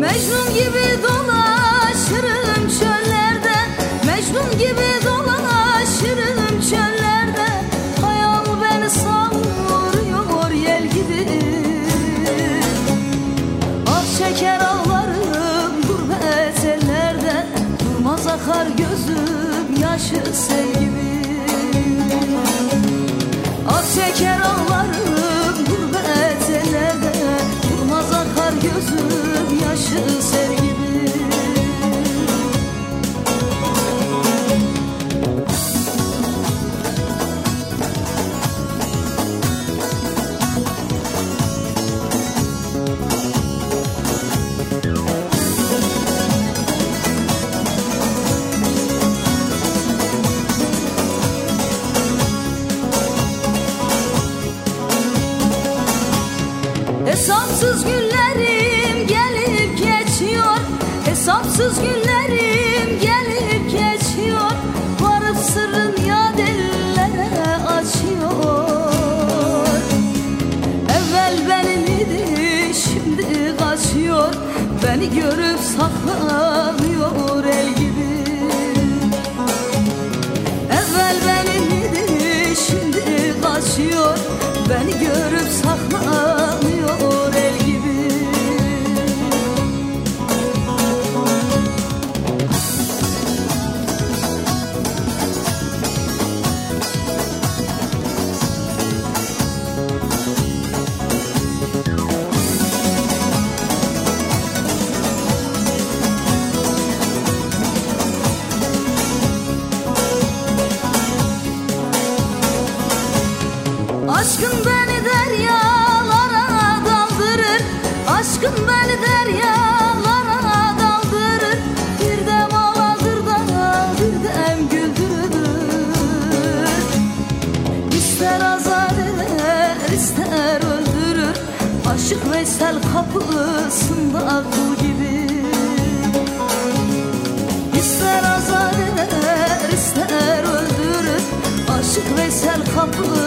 Mecnun gibi dolaşırım çöllerde. Mecnun gibi dolaşırım çöllerde. Hayal beni savuruyor yel gibi. Ah çeker ağlarım gurbet ellerde Durmaz akar gözüm yaşı seyir Hesapsız günlerim gelip geçiyor. Hesapsız günlerim gelip geçiyor. Varıp sırrın ya dillere açıyor. Evvel benim idi şimdi kaçıyor. Beni görüp saklanıyor el gibi. Evvel benim idi şimdi kaçıyor Aşkın beni deryalara daldırır Aşkın beni deryalara daldırır Bir dem ağlatır da bir dem güldürür. İster azar eder ister öldürür. Aşık Veysel kapısında kul gibi. İster azar eder ister öldürür. Aşık Veysel kapısında